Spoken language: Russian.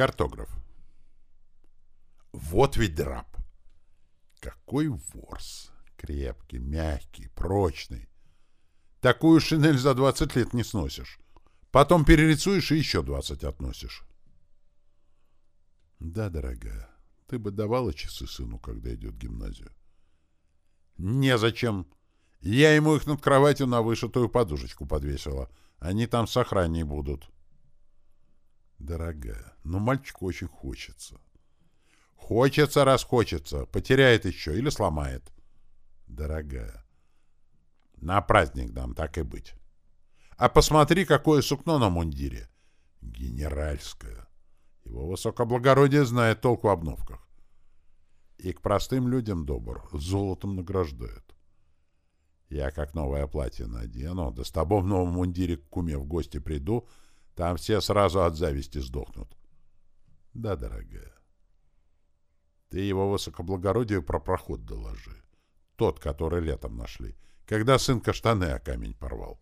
Картограф. Вот ведь драп. Какой ворс. Крепкий, мягкий, прочный. Такую шинель за 20 лет не сносишь. Потом перерисуешь и еще 20 относишь. Да, дорогая, ты бы давала часы сыну, когда идет в гимназию. Незачем. Я ему их над кроватью на вышитую подушечку подвесила. Они там с охранней будут. Дорогая, но мальчику очень хочется. Хочется, раз хочется. Потеряет еще или сломает. Дорогая, на праздник дам, так и быть. А посмотри, какое сукно на мундире. Генеральское. Его высокоблагородие знает толк в обновках. И к простым людям добр, золотом награждает. Я как новое платье надену, да с тобой в новом мундире к куме в гости приду, там все сразу от зависти сдохнут. Да, дорогая. Ты его высокоблагородию про проход доложи. Тот, который летом нашли, когда сын каштаны о камень порвал.